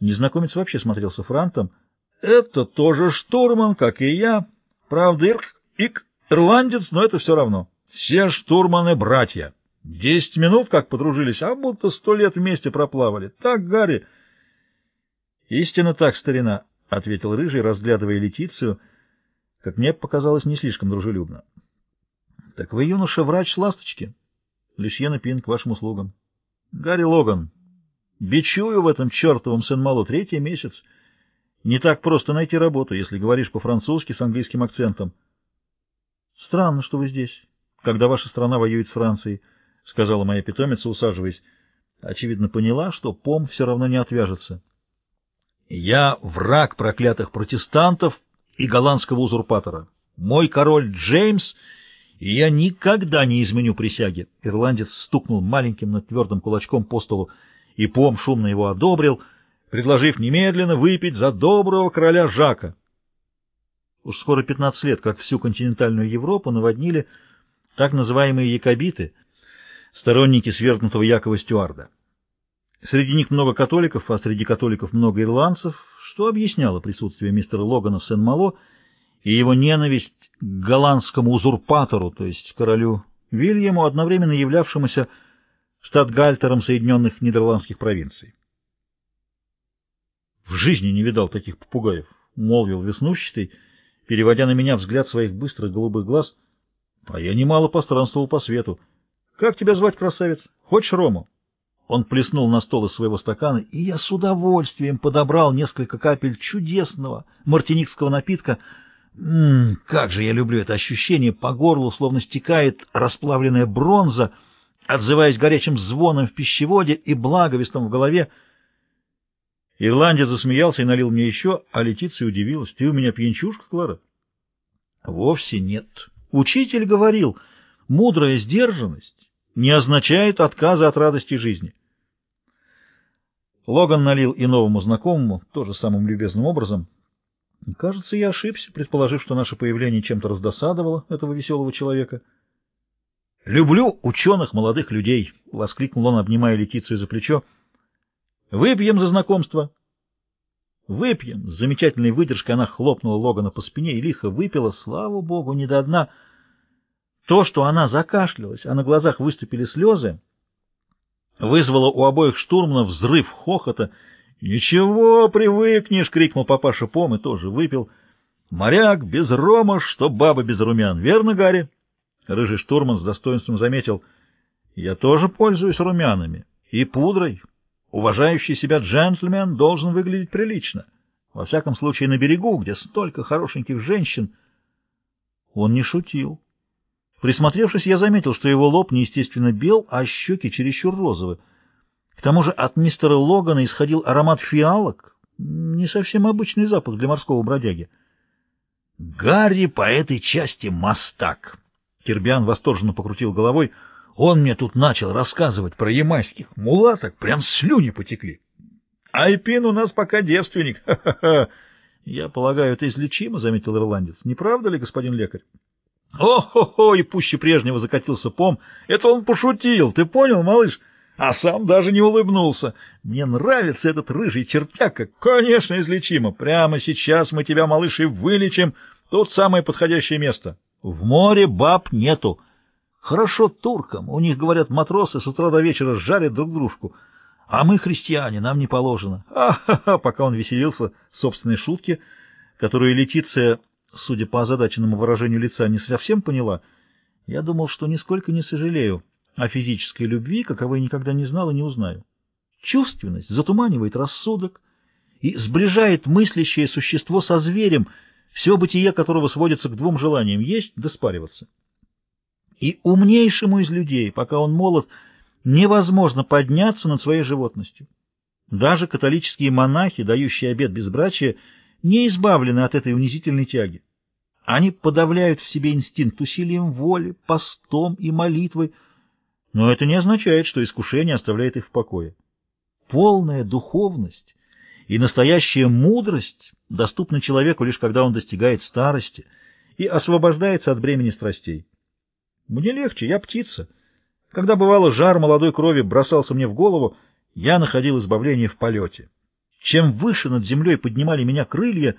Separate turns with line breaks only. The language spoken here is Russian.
Незнакомец вообще смотрелся франтом. «Это тоже штурман, как и я. Правда, ирк, ик, ирландец, но это все равно. Все штурманы — братья. Десять минут как подружились, а будто сто лет вместе проплавали. Так, Гарри?» «Истинно так, старина», — ответил Рыжий, разглядывая Летицию, как мне показалось, не слишком дружелюбно. — Так вы, юноша, врач ласточки? — Люсьена Пин, к вашим услугам. — Гарри Логан. Бичую в этом чертовом Сен-Мало третий месяц. Не так просто найти работу, если говоришь по-французски с английским акцентом. — Странно, что вы здесь, когда ваша страна воюет с Францией, — сказала моя питомица, усаживаясь. Очевидно, поняла, что пом все равно не отвяжется. — Я враг проклятых протестантов и голландского узурпатора. Мой король Джеймс, и я никогда не изменю присяги. Ирландец стукнул маленьким, но твердым кулачком по столу, и Пом шумно его одобрил, предложив немедленно выпить за доброго короля Жака. Уж скоро 15 лет, как всю континентальную Европу наводнили так называемые якобиты, сторонники свергнутого Якова Стюарда. Среди них много католиков, а среди католиков много ирландцев, что объясняло присутствие мистера Логана в Сен-Мало и его ненависть к голландскому узурпатору, то есть королю Вильяму, одновременно являвшемуся штатгальтером Соединенных Нидерландских провинций. «В жизни не видал таких попугаев», — молвил веснущатый, переводя на меня взгляд своих быстрых голубых глаз. «А я немало постранствовал по свету. Как тебя звать, красавец? Хочешь рому?» Он плеснул на стол из своего стакана, и я с удовольствием подобрал несколько капель чудесного мартиникского напитка. Ммм, как же я люблю это ощущение! По горлу словно стекает расплавленная бронза, отзываясь горячим звоном в пищеводе и благовестом в голове. Ирландец засмеялся и налил мне еще, а Летиция удивилась. — Ты у меня пьянчушка, Клара? — Вовсе нет. Учитель говорил, мудрая сдержанность не означает отказа от радости жизни. Логан налил и новому знакомому, тоже самым любезным образом. Кажется, я ошибся, предположив, что наше появление чем-то раздосадовало этого веселого человека. «Люблю ученых молодых людей!» — воскликнул он, обнимая Летицию за плечо. «Выпьем за знакомство!» «Выпьем!» — с замечательной выдержкой она хлопнула Логана по спине и лихо выпила, слава богу, не до дна. То, что она закашлялась, а на глазах выступили слезы, вызвало у обоих штурманов взрыв хохота. «Ничего, привыкнешь!» — крикнул папаша Пом и тоже выпил. «Моряк без рома, что баба без румян. Верно, Гарри?» Рыжий штурман с достоинством заметил. «Я тоже пользуюсь румянами и пудрой. Уважающий себя джентльмен должен выглядеть прилично. Во всяком случае, на берегу, где столько хорошеньких женщин...» Он не шутил. Присмотревшись, я заметил, что его лоб неестественно бел, а щеки чересчур розовы. К тому же от мистера Логана исходил аромат фиалок, не совсем обычный запах для морского бродяги. «Гарри по этой части мастак!» Кирбиан восторженно покрутил головой. «Он мне тут начал рассказывать про ямайских мулаток, прям слюни потекли. Айпин у нас пока девственник, ха-ха-ха!» «Я полагаю, это излечимо», — заметил ирландец. «Не правда ли, господин лекарь?» О-хо-хо! И пуще прежнего закатился пом. Это он пошутил, ты понял, малыш? А сам даже не улыбнулся. Мне нравится этот рыжий чертяка. Конечно, излечимо. Прямо сейчас мы тебя, малыш, и вылечим. Тут самое подходящее место. В море баб нету. Хорошо туркам. У них, говорят, матросы с утра до вечера жарят друг дружку. А мы христиане, нам не положено. А-ха-ха! Пока он веселился собственной шутки, которую Летиция судя по озадаченному выражению лица, не совсем поняла, я думал, что нисколько не сожалею о физической любви, каковой никогда не знал и не узнаю. Чувственность затуманивает рассудок и сближает мыслящее существо со зверем, все бытие которого сводится к двум желаниям — есть да спариваться. И умнейшему из людей, пока он молод, невозможно подняться над своей животностью. Даже католические монахи, дающие обет безбрачия, не избавлены от этой унизительной тяги. Они подавляют в себе инстинкт усилием воли, постом и молитвой, но это не означает, что искушение оставляет их в покое. Полная духовность и настоящая мудрость доступны человеку лишь когда он достигает старости и освобождается от бремени страстей. Мне легче, я птица. Когда бывало жар молодой крови бросался мне в голову, я находил избавление в полете. Чем выше над землей поднимали меня крылья,